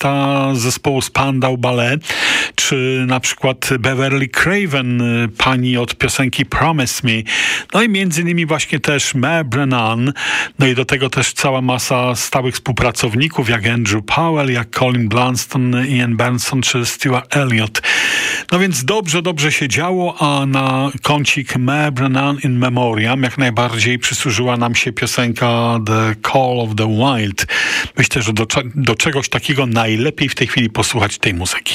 wokalista zespołu Spandau Ballet, czy na przykład Beverly Craven, pani od piosenki Promise Me. No i między innymi właśnie też Mare Brennan, no i do tego też cała masa stałych współpracowników, jak Andrew Powell, jak Colin Blunston, Ian Benson czy Stuart Elliott. No więc dobrze, dobrze się działo, a na kącik Brennan in Memoriam jak najbardziej przysłużyła nam się piosenka The Call of the Wild. Myślę, że do, do czegoś takiego najlepiej w tej chwili posłuchać tej muzyki.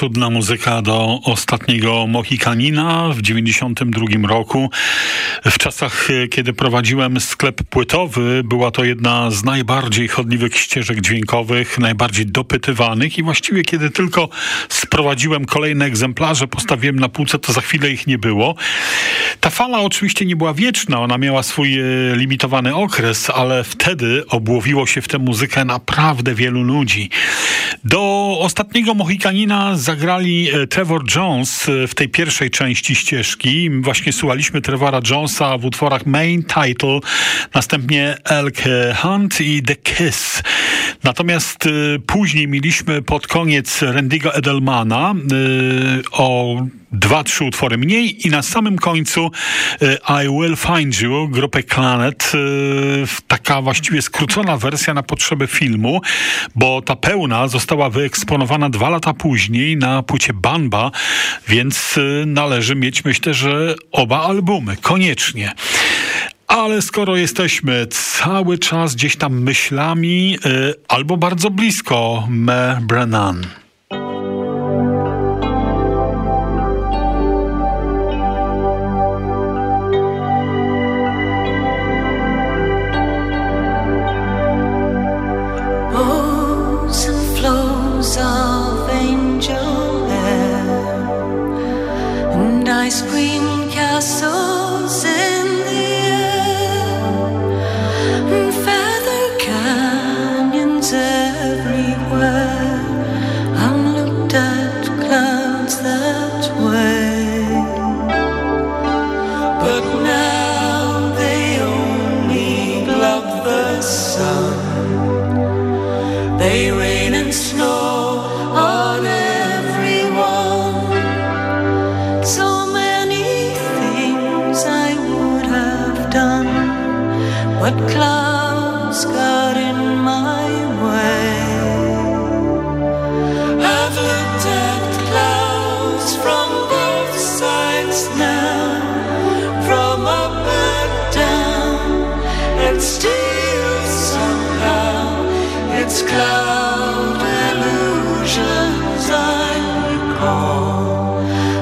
Przecudna muzyka do ostatniego Mohikanina w 92 roku. W czasach, kiedy prowadziłem sklep płytowy, była to jedna z najbardziej chodliwych ścieżek dźwiękowych, najbardziej dopytywanych i właściwie kiedy tylko sprowadziłem kolejne egzemplarze, postawiłem na półce, to za chwilę ich nie było. Ta fala oczywiście nie była wieczna, ona miała swój e, limitowany okres, ale wtedy obłowiło się w tę muzykę naprawdę wielu ludzi. Do ostatniego Mohikanina zagrali e, Trevor Jones e, w tej pierwszej części ścieżki. Właśnie słuchaliśmy Trevora Jonesa w utworach Main Title, następnie Elk Hunt i The Kiss. Natomiast później mieliśmy pod koniec Randy'ego Edelmana o dwa, trzy utwory mniej i na samym końcu e, I Will Find You, grupę Planet, taka właściwie skrócona wersja na potrzeby filmu, bo ta pełna została wyeksponowana dwa lata później na płycie Banba, więc należy mieć, myślę, że oba albumy, koniecznie. Ale skoro jesteśmy cały czas gdzieś tam myślami, albo bardzo blisko Me Brennan.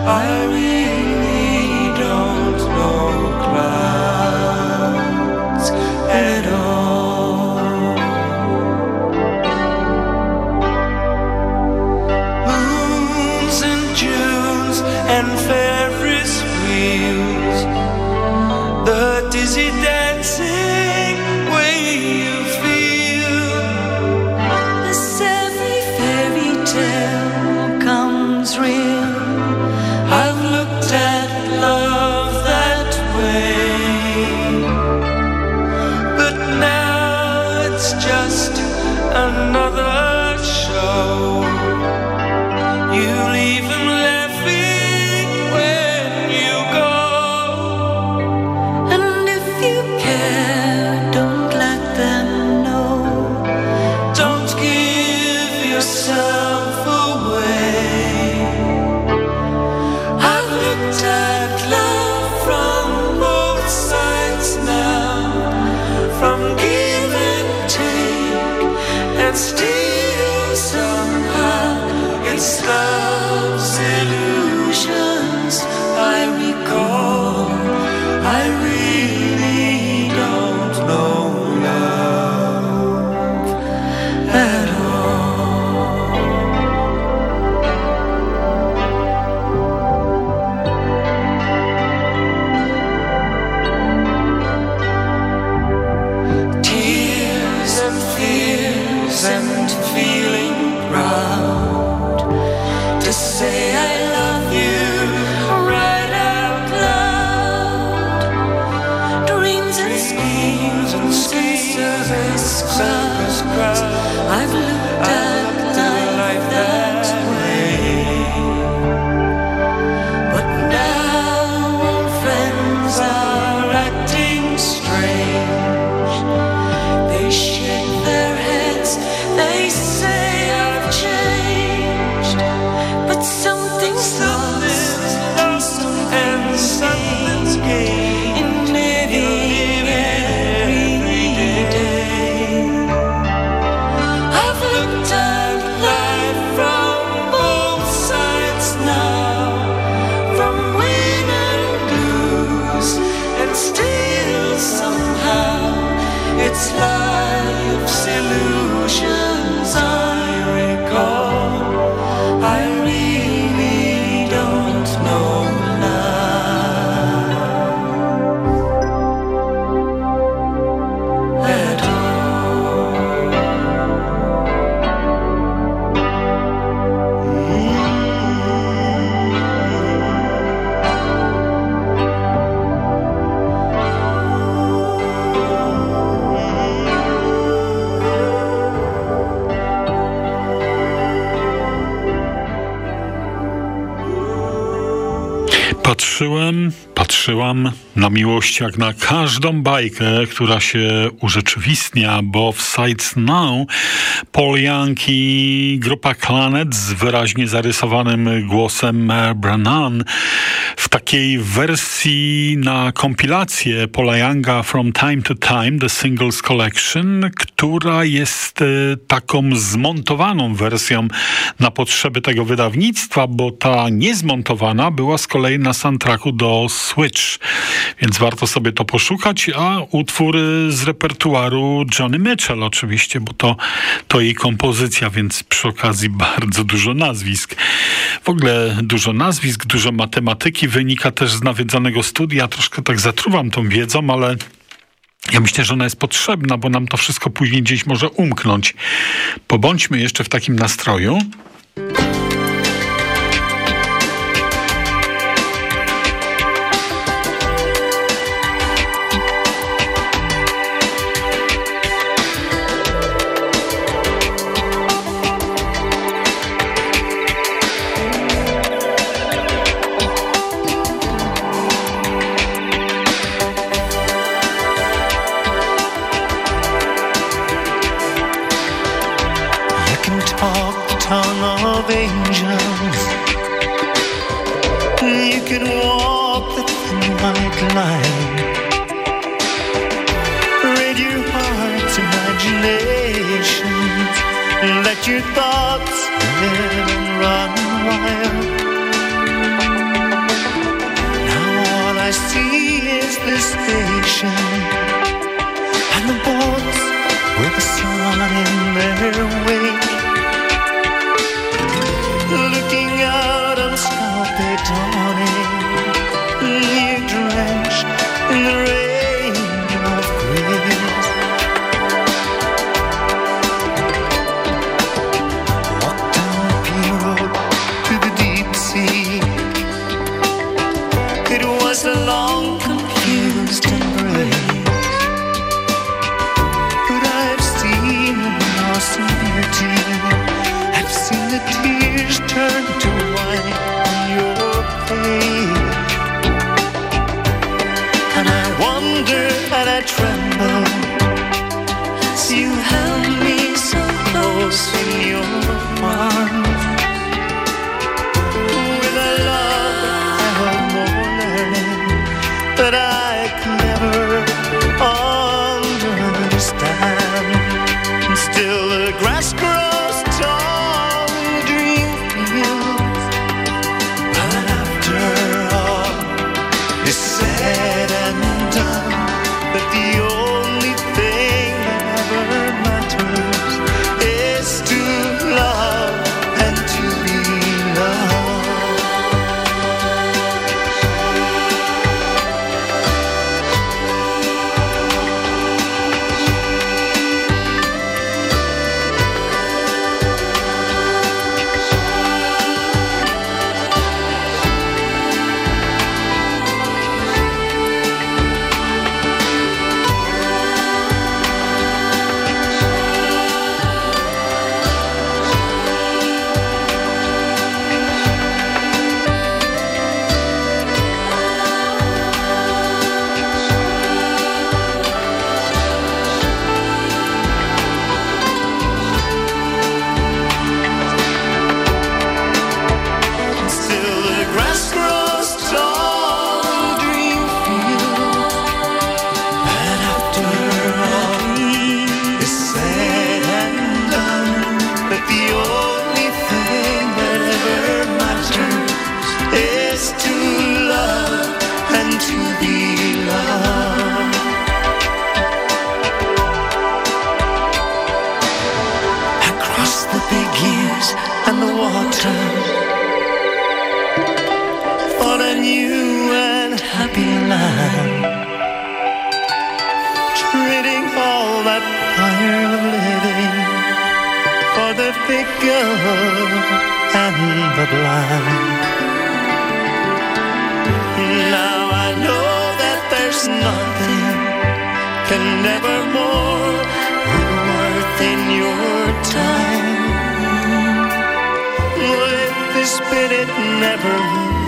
I sun. Patrzyłam na miłość jak na każdą bajkę, która się urzeczywistnia, bo w Sights Now Paul Young i grupa Planet z wyraźnie zarysowanym głosem Mer Brannan w takiej wersji na kompilację Paula Younga From Time to Time, The Singles Collection, która jest e, taką zmontowaną wersją na potrzeby tego wydawnictwa, bo ta niezmontowana była z kolei na soundtracku do Switch, więc warto sobie to poszukać, a utwór z repertuaru Johnny Mitchell oczywiście, bo to, to jej kompozycja, więc przy okazji bardzo dużo nazwisk. W ogóle dużo nazwisk, dużo matematyki wynika też z nawiedzonego studia. Troszkę tak zatruwam tą wiedzą, ale ja myślę, że ona jest potrzebna, bo nam to wszystko później gdzieś może umknąć. Pobądźmy jeszcze w takim nastroju. to love and to be loved. Across the big years and the water, for a new and happy land. Trading all that fire of living for the figure and the blind. there's nothing can never more be worth in your time. Life is it never more.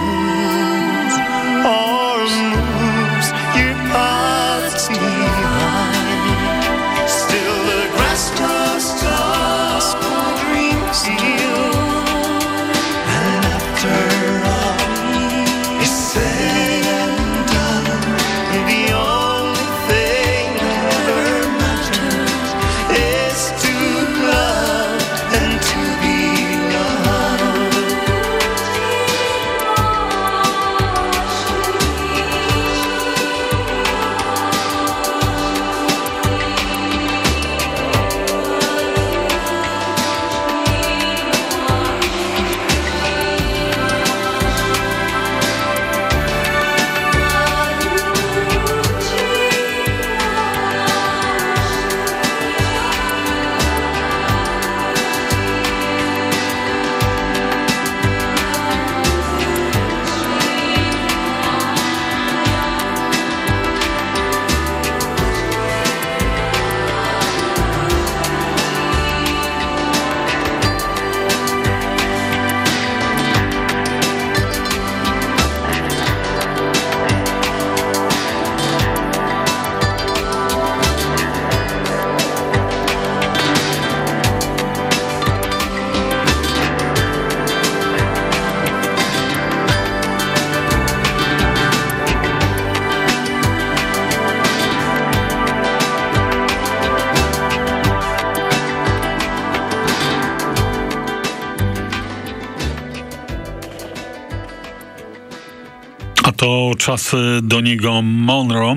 Czas do niego Monroe.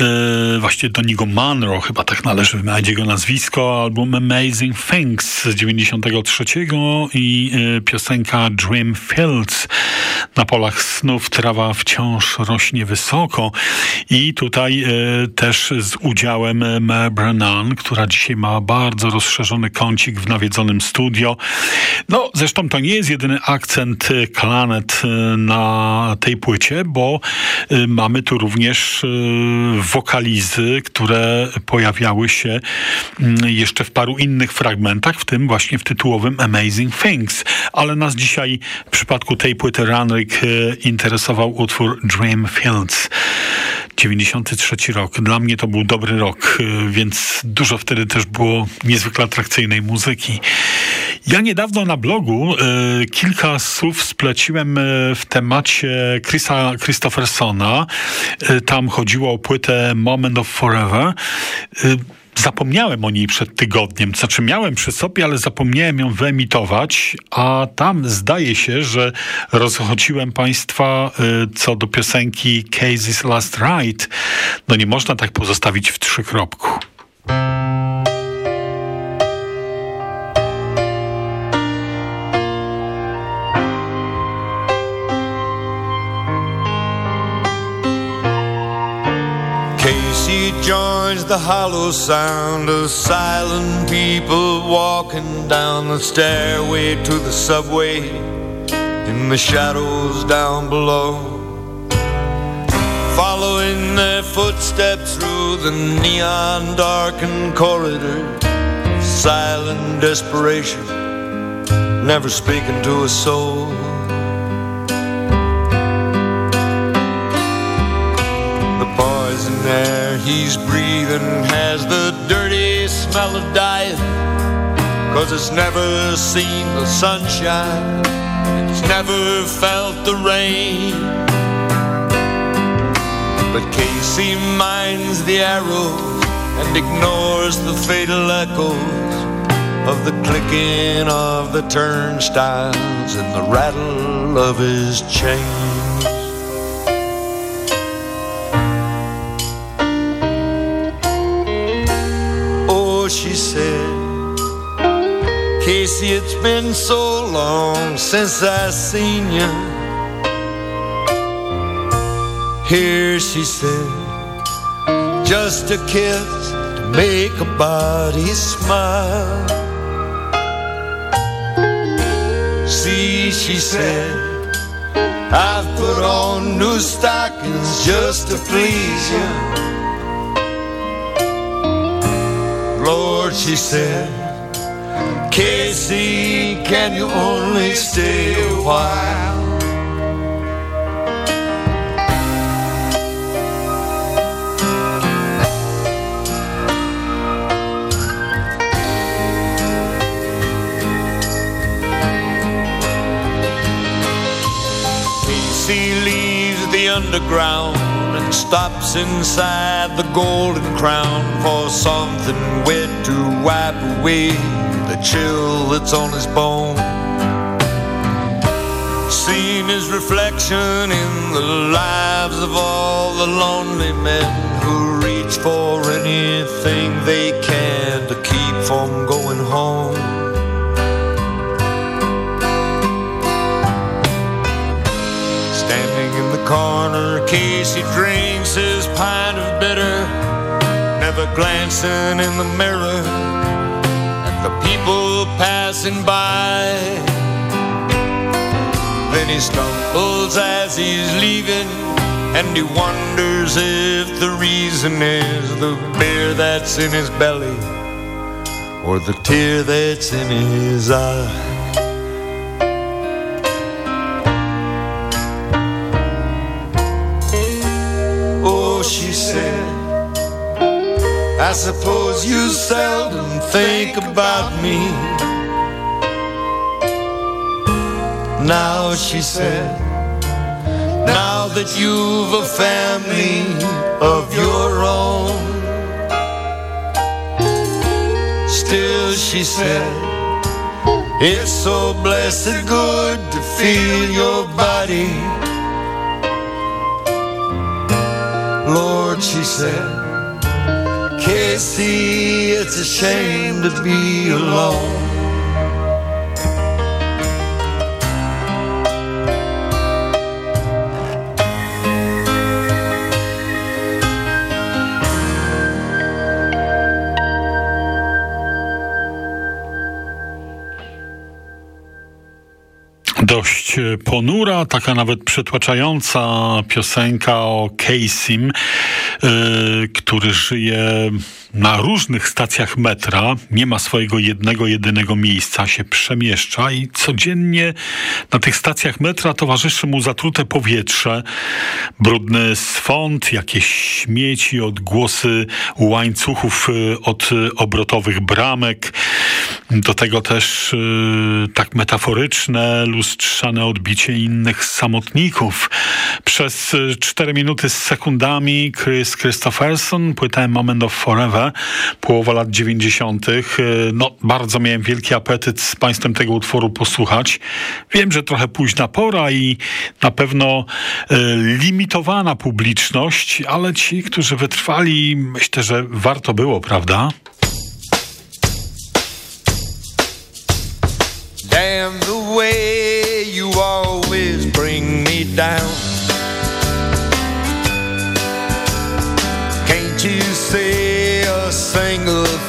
E, właściwie do niego Monroe, chyba tak należy wymawiać jego nazwisko, album Amazing Things z 93 i e, piosenka Dream Fields. Na polach snów trawa wciąż rośnie wysoko i tutaj e, też z udziałem Mel Brennan, która dzisiaj ma bardzo rozszerzony kącik w nawiedzonym studio. No, zresztą to nie jest jedyny akcent Planet na tej płycie, bo mamy tu również wokalizy, które pojawiały się mm, jeszcze w paru innych fragmentach, w tym właśnie w tytułowym Amazing Things. Ale nas dzisiaj w przypadku tej płyty Runrick e, interesował utwór Dream Fields. 93 rok. Dla mnie to był dobry rok, e, więc dużo wtedy też było niezwykle atrakcyjnej muzyki. Ja niedawno na blogu y, kilka słów spleciłem w temacie Chrisa Christophersona. Y, tam chodziło o płytę Moment of Forever. Zapomniałem o niej przed tygodniem. Znaczy miałem przy sobie, ale zapomniałem ją wyemitować, a tam zdaje się, że rozchodziłem Państwa y, co do piosenki Casey's Last Ride. No nie można tak pozostawić w trzykropku. The sound of silent people walking down the stairway to the subway in the shadows down below. Following their footsteps through the neon darkened corridor, silent desperation, never speaking to a soul. The poison air he's breathing has the dirty smell of dying. Cause it's never seen the sunshine, it's never felt the rain. But Casey minds the arrows and ignores the fatal echoes of the clicking of the turnstiles and the rattle of his chain. It's been so long since I seen you. Here, she said, just a kiss to make a body smile. See, she said, I've put on new stockings just to please you. Lord, she said, Casey, can you only stay a while? Casey leaves the underground stops inside the golden crown for something wet to wipe away chill that's on his bone. Seeing his reflection in the lives of all the lonely men who reach for anything they can to keep from going home. Standing in the corner, Casey drinks his pint of bitter, never glancing in the mirror the people passing by. Then he stumbles as he's leaving, and he wonders if the reason is the beer that's in his belly or the tear that's in his eye. I suppose you seldom think about me. Now, she said, now that you've a family of your own. Still, she said, it's so blessed good to feel your body Lord, she said. Casey, it's a shame to be alone. dość ponura, taka nawet przytłaczająca piosenka o Caseym, który żyje na różnych stacjach metra, nie ma swojego jednego, jedynego miejsca, się przemieszcza i codziennie na tych stacjach metra towarzyszy mu zatrute powietrze, brudny swąd, jakieś śmieci, odgłosy łańcuchów y, od obrotowych bramek, do tego też yy, tak metaforyczne, lustrzane odbicie innych samotników. Przez cztery minuty z sekundami Chris Christopherson, płytę Moment of Forever, połowa lat 90. E, no, bardzo miałem wielki apetyt z Państwem tego utworu posłuchać. Wiem, że trochę późna pora i na pewno e, limitowana publiczność, ale ci, którzy wytrwali, myślę, że warto było, prawda? Damn the way you always bring me down.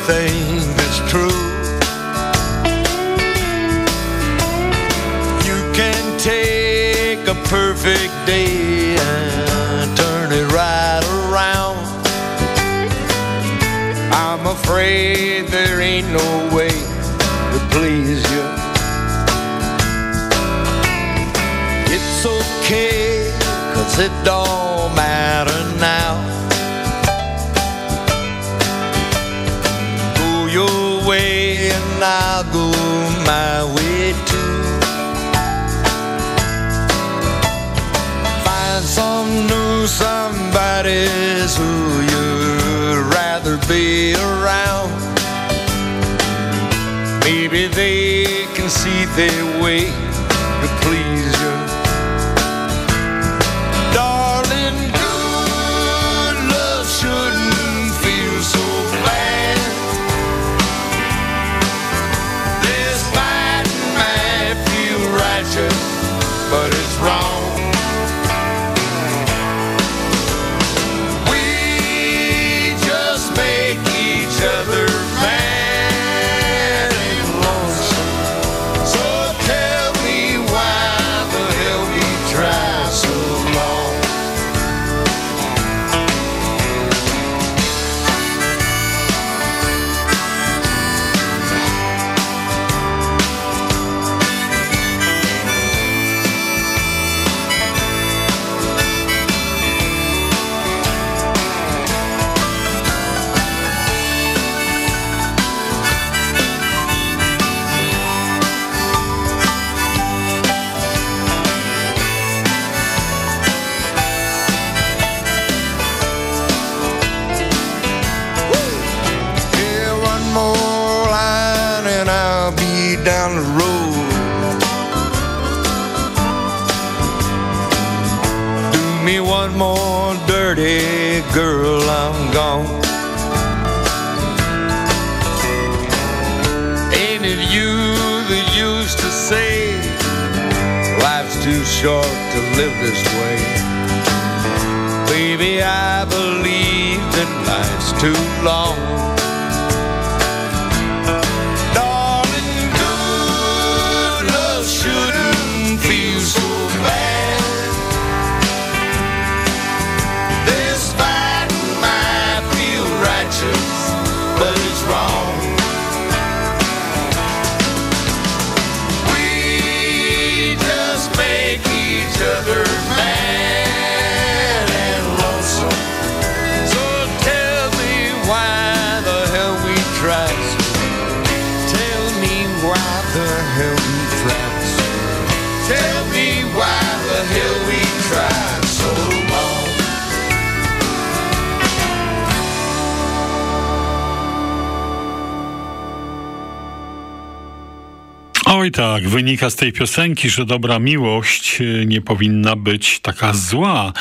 Single thing that's true. You can take a perfect day and turn it right around. I'm afraid there ain't no way to please you. It's okay, cause it don't matter now. I'll go my way too. Find some new somebody's who you'd rather be around. Maybe they can see their way girl, I'm gone. Ain't it you that used to say life's too short to live this way? Baby, I believe that life's too long. Oj tak, wynika z tej piosenki, że dobra miłość y, nie powinna być taka zła.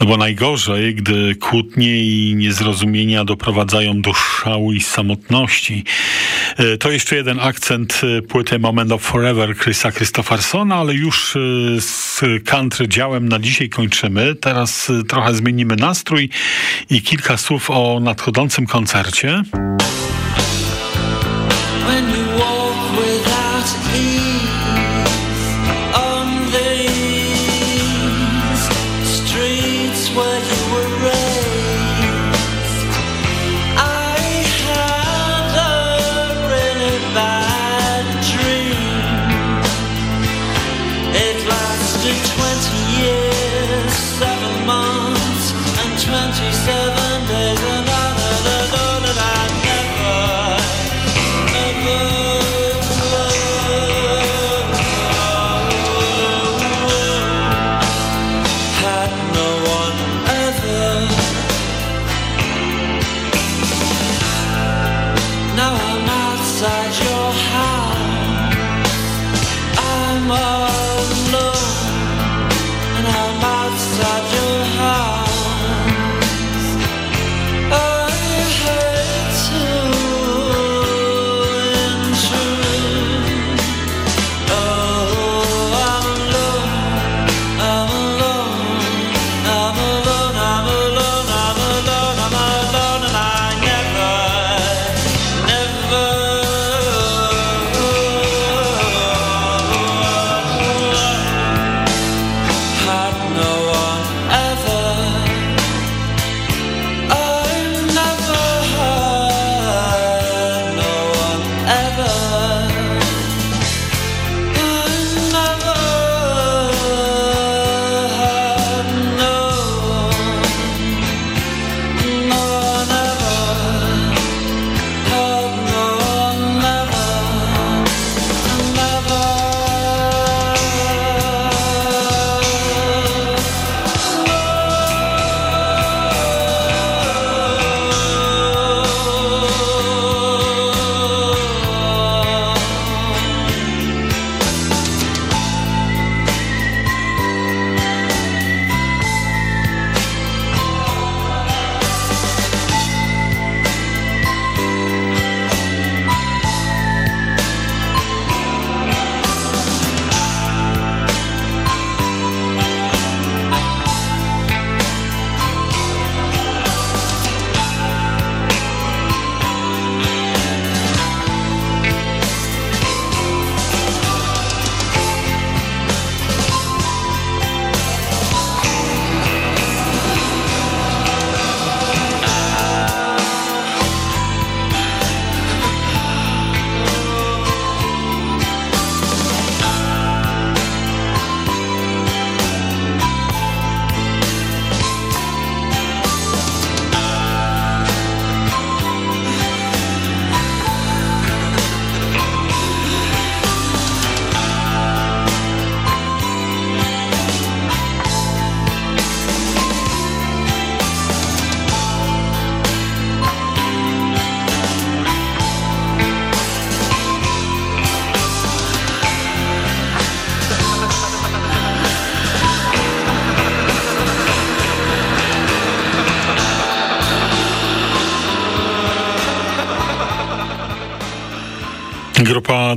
No bo najgorzej, gdy kłótnie i niezrozumienia doprowadzają do szału i samotności. Y, to jeszcze jeden akcent y, płyty Moment of Forever Chrisa Christophersona, ale już z country działem na dzisiaj kończymy. Teraz trochę zmienimy nastrój i kilka słów o nadchodzącym koncercie.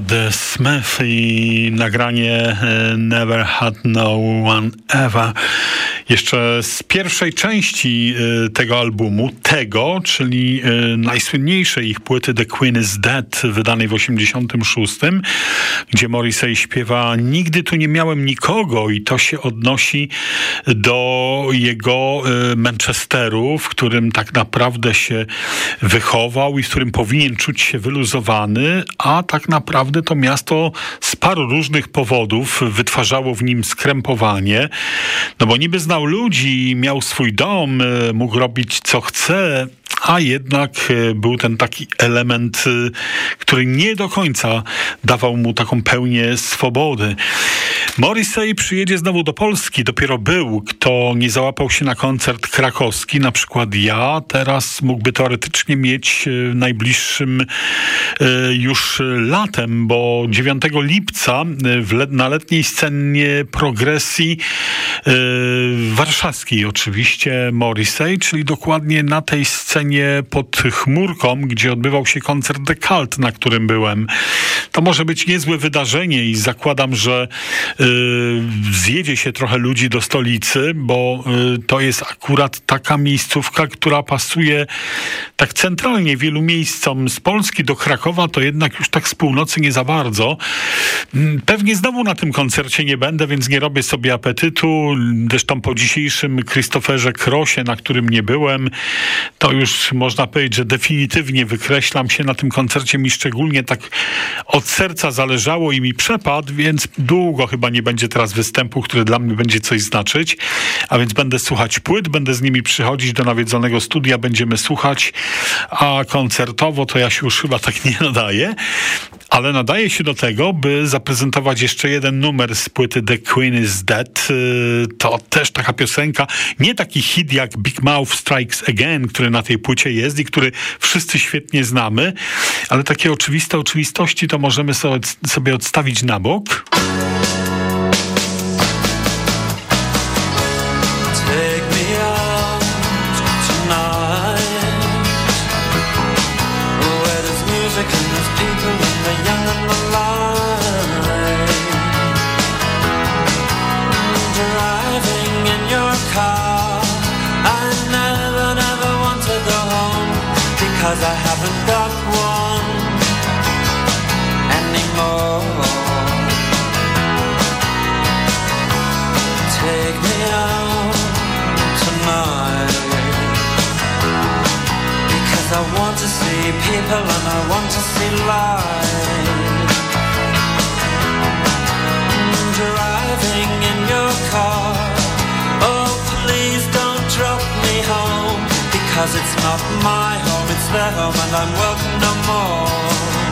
The Smith i nagranie e, Never Had No One Ever jeszcze z pierwszej części y, tego albumu, tego, czyli y, najsłynniejszej ich płyty The Queen is Dead, wydanej w 86, gdzie Morrissey śpiewa Nigdy tu nie miałem nikogo i to się odnosi do jego y, Manchesteru, w którym tak naprawdę się wychował i w którym powinien czuć się wyluzowany, a tak naprawdę to miasto z paru różnych powodów wytwarzało w nim skrępowanie, no bo niby znał ludzi, miał swój dom, e, mógł robić co chce, a jednak e, był ten taki element, e, który nie do końca dawał mu taką pełnię swobody. Morrissey przyjedzie znowu do Polski. Dopiero był, kto nie załapał się na koncert krakowski, na przykład ja, teraz mógłby teoretycznie mieć w najbliższym e, już latem, bo 9 lipca na letniej scenie progresji e, warszawskiej oczywiście Morrissey, czyli dokładnie na tej scenie pod chmurką, gdzie odbywał się koncert The Cult, na którym byłem. To może być niezłe wydarzenie i zakładam, że zjedzie się trochę ludzi do stolicy, bo y, to jest akurat taka miejscówka, która pasuje tak centralnie wielu miejscom z Polski do Krakowa, to jednak już tak z północy nie za bardzo. Mm, pewnie znowu na tym koncercie nie będę, więc nie robię sobie apetytu. Zresztą po dzisiejszym Christopherze Krosie, na którym nie byłem, to już można powiedzieć, że definitywnie wykreślam się na tym koncercie. Mi szczególnie tak od serca zależało i mi przepadł, więc długo chyba nie będzie teraz występu, który dla mnie będzie coś znaczyć. A więc będę słuchać płyt, będę z nimi przychodzić do nawiedzonego studia, będziemy słuchać, a koncertowo to ja się już chyba tak nie nadaję ale nadaje się do tego, by zaprezentować jeszcze jeden numer z płyty The Queen is Dead. Y, to też taka piosenka, nie taki hit jak Big Mouth Strikes Again, który na tej płycie jest i który wszyscy świetnie znamy, ale takie oczywiste oczywistości to możemy sobie odstawić na bok. Cause I haven't got one anymore. Take me out tonight Because I want to see people and I want to see light Driving in your car. Oh please don't drop me home Because it's not my home it's their home and I'm welcome no more.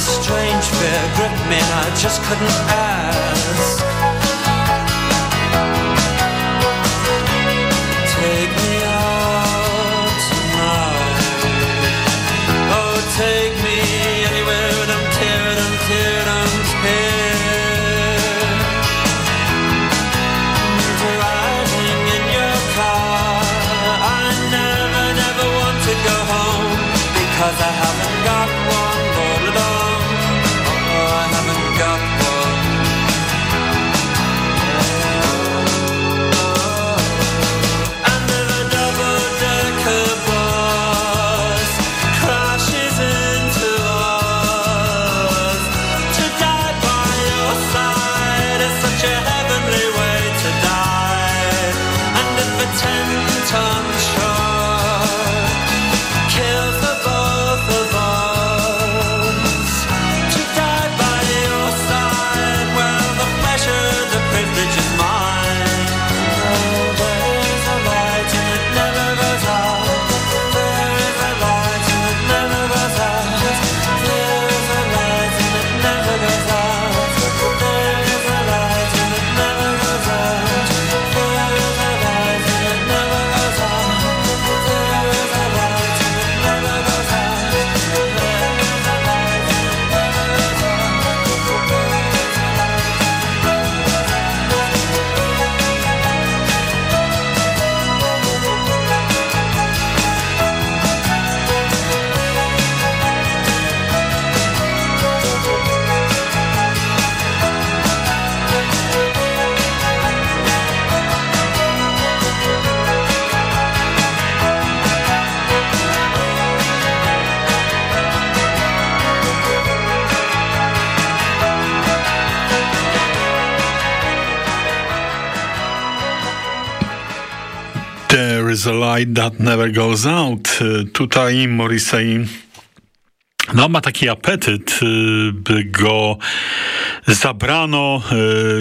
Strange fear gripped me and I just couldn't ask. Is a light that never goes out. Tutaj Morrissey no, ma taki apetyt, by go zabrano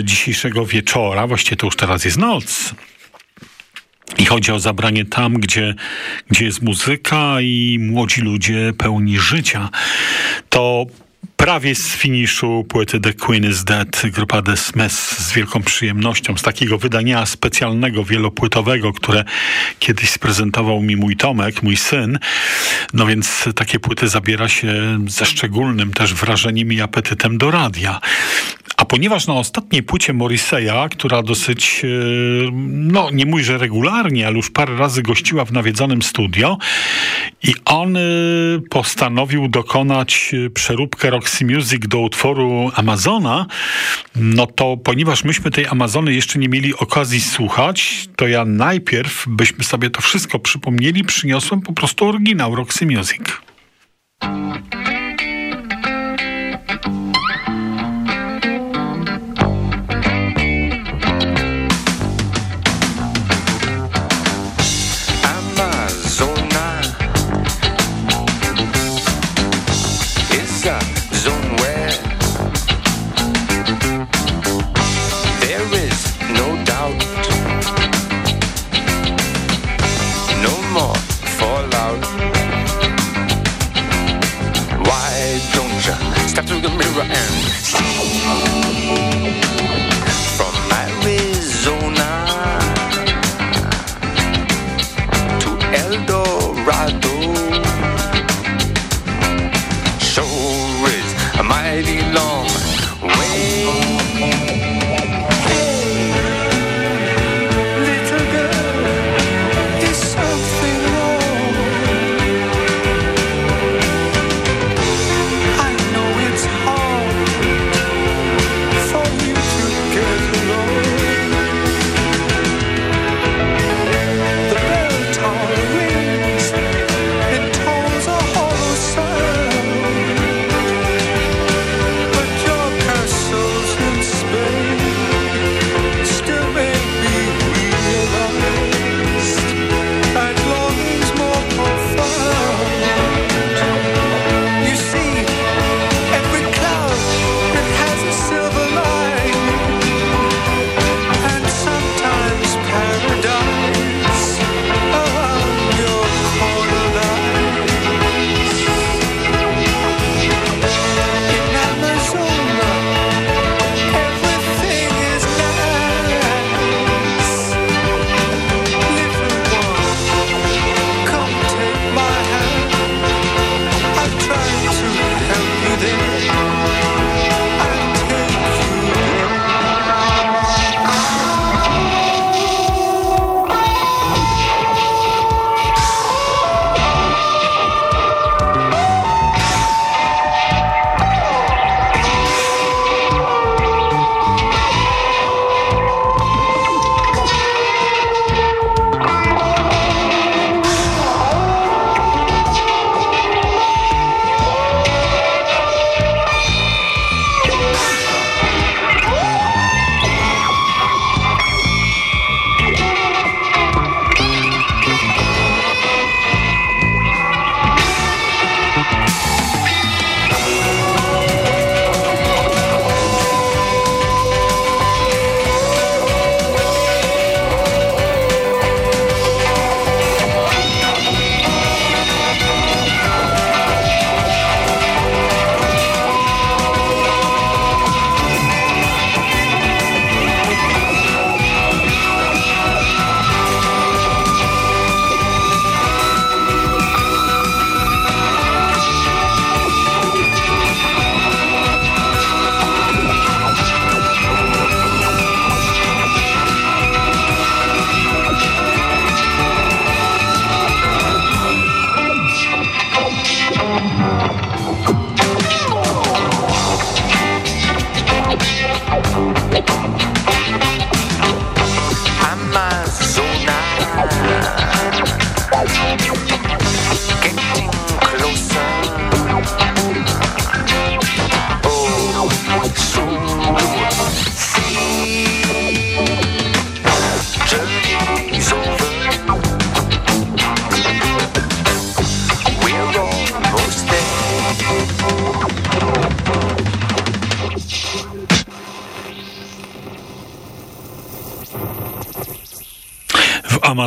dzisiejszego wieczora, właściwie to już teraz jest noc, i chodzi o zabranie tam, gdzie, gdzie jest muzyka i młodzi ludzie pełni życia. To prawie z finiszu płyty The Queen is Dead grupa The Smiths z wielką przyjemnością z takiego wydania specjalnego, wielopłytowego, które kiedyś sprezentował mi mój Tomek, mój syn. No więc takie płyty zabiera się ze szczególnym też wrażeniem i apetytem do radia. Ponieważ na ostatniej płycie Morriseya, która dosyć, e, no nie mój, że regularnie, ale już parę razy gościła w nawiedzonym studio i on e, postanowił dokonać e, przeróbkę Roxy Music do utworu Amazona, no to ponieważ myśmy tej Amazony jeszcze nie mieli okazji słuchać, to ja najpierw, byśmy sobie to wszystko przypomnieli, przyniosłem po prostu oryginał Roxy Music. Israel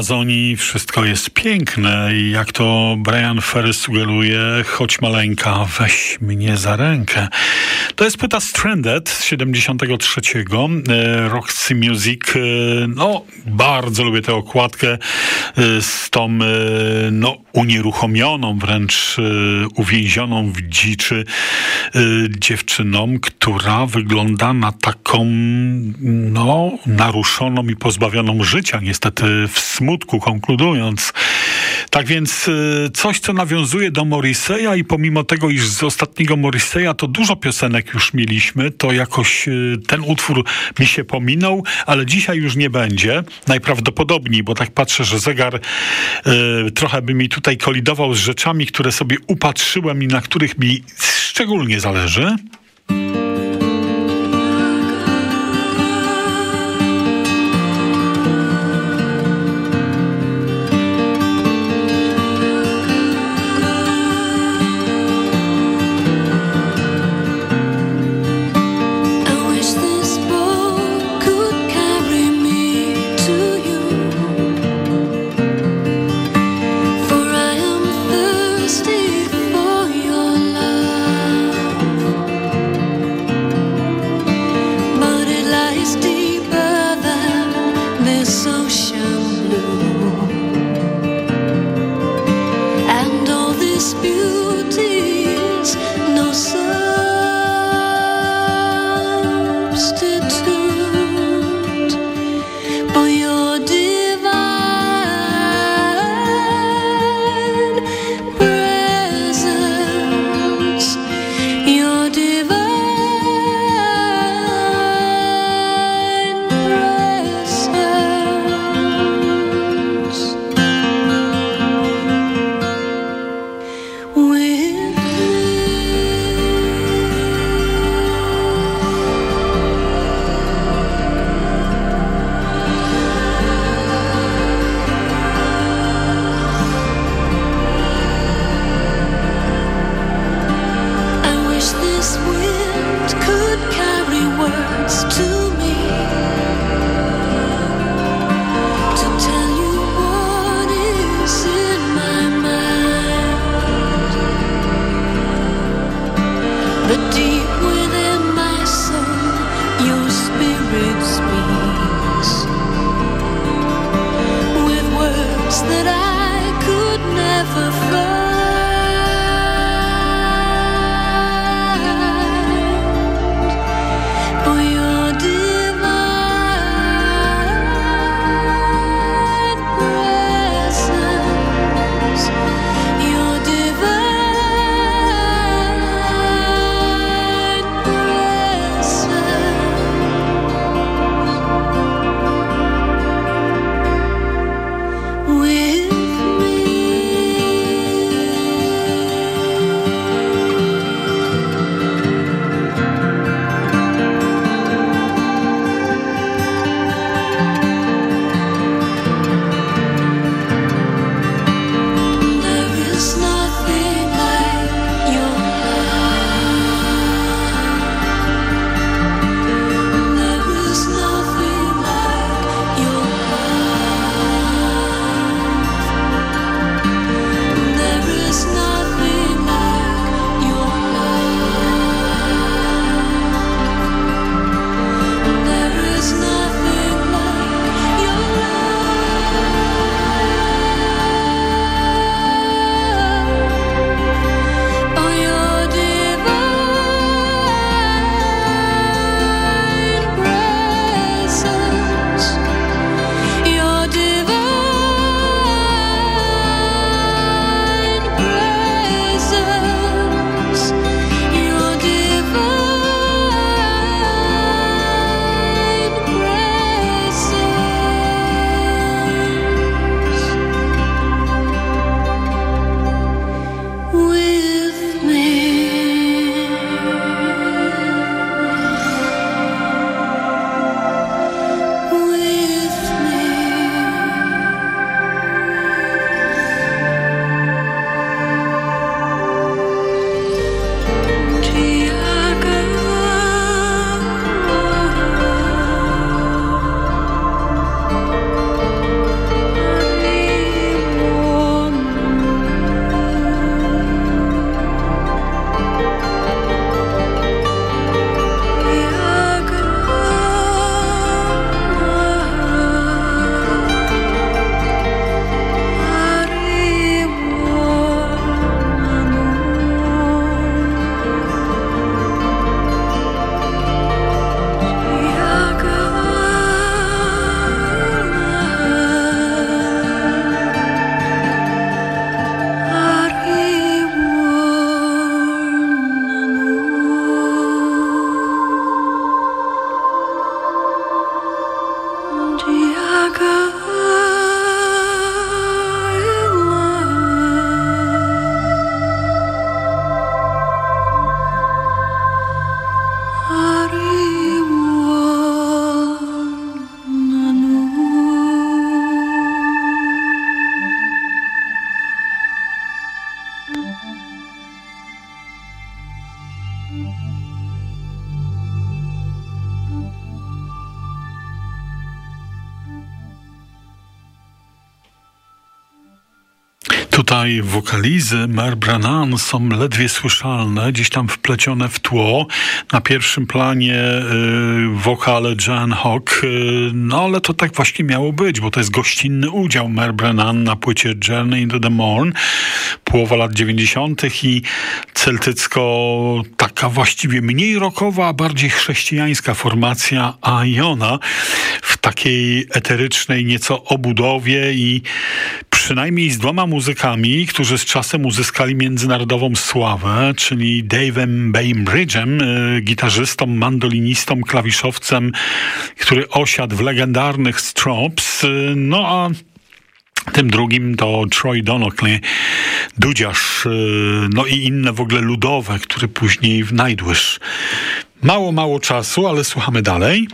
Amazonii wszystko jest piękne i jak to Brian Ferry sugeruje, choć maleńka, weź mnie za rękę. To jest płyta Stranded z 73. E, Roxy Music. E, no, bardzo lubię tę okładkę e, z tą no, unieruchomioną, wręcz uwięzioną w dziczy dziewczyną, która wygląda na taką no, naruszoną i pozbawioną życia, niestety w smutku, konkludując. Tak więc y, coś, co nawiązuje do Morriseya i pomimo tego, iż z ostatniego Morriseya to dużo piosenek już mieliśmy, to jakoś y, ten utwór mi się pominął, ale dzisiaj już nie będzie. Najprawdopodobniej, bo tak patrzę, że zegar y, trochę by mi tutaj kolidował z rzeczami, które sobie upatrzyłem i na których mi szczególnie zależy. Tutaj wokalizy Mer Brannan są ledwie słyszalne, gdzieś tam wplecione w tło. Na pierwszym planie y, wokale Jan Hock, y, no ale to tak właśnie miało być, bo to jest gościnny udział Mer Brannan na płycie Journey into the Morn, połowa lat 90. i celtycko taka właściwie mniej rockowa, a bardziej chrześcijańska formacja Iona w takiej eterycznej nieco obudowie i przynajmniej z dwoma muzykami, którzy z czasem uzyskali międzynarodową sławę, czyli Dave'em Bainbridge'em, y, gitarzystą, mandolinistą, klawiszowcem, który osiadł w legendarnych Strops, y, no a tym drugim to Troy Donockley, dudziarz, y, no i inne w ogóle ludowe, które później w Nightwish. Mało, mało czasu, ale słuchamy dalej.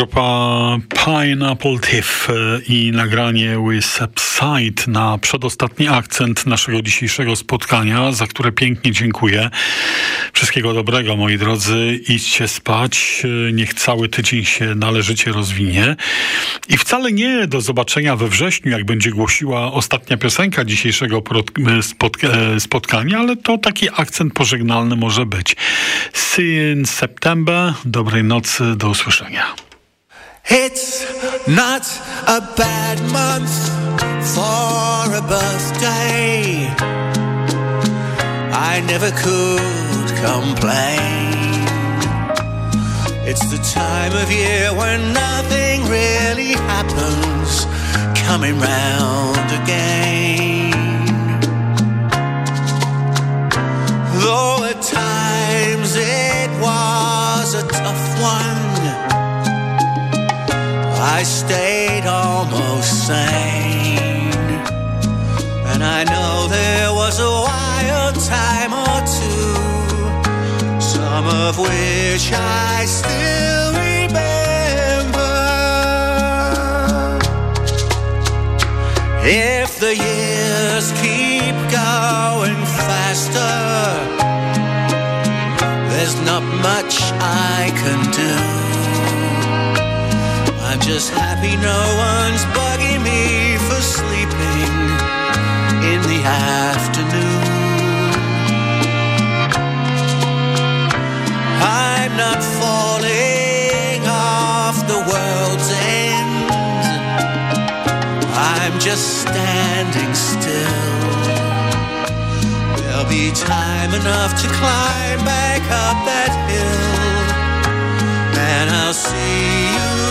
Grupa Pineapple Tiff e, i nagranie With Subside na przedostatni akcent naszego dzisiejszego spotkania, za które pięknie dziękuję. Wszystkiego dobrego, moi drodzy. Idźcie spać. E, niech cały tydzień się należycie rozwinie. I wcale nie do zobaczenia we wrześniu, jak będzie głosiła ostatnia piosenka dzisiejszego e, spotkania, ale to taki akcent pożegnalny może być. See you in September. Dobrej nocy. Do usłyszenia. It's not a bad month for a birthday. I never could complain. It's the time of year when nothing really happens coming round again. Though at times it was a tough one. I stayed almost sane. And I know there was a wild time or two, some of which I still remember. If the years keep going faster, there's not much I can do. I'm just happy no one's bugging me for sleeping in the afternoon. I'm not falling off the world's end. I'm just standing still. There'll be time enough to climb back up that hill, and I'll see you.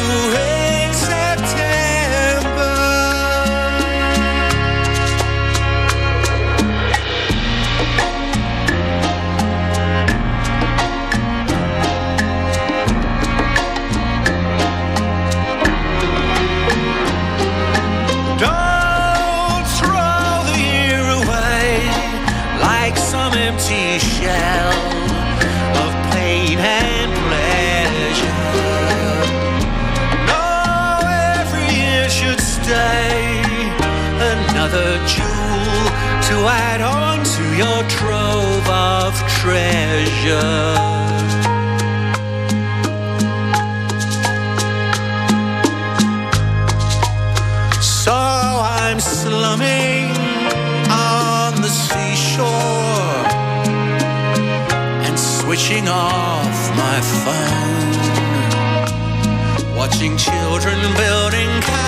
empty shell of pain and pleasure. No, every year should stay another jewel to add on to your trove of treasure. Switching off my phone, watching children building.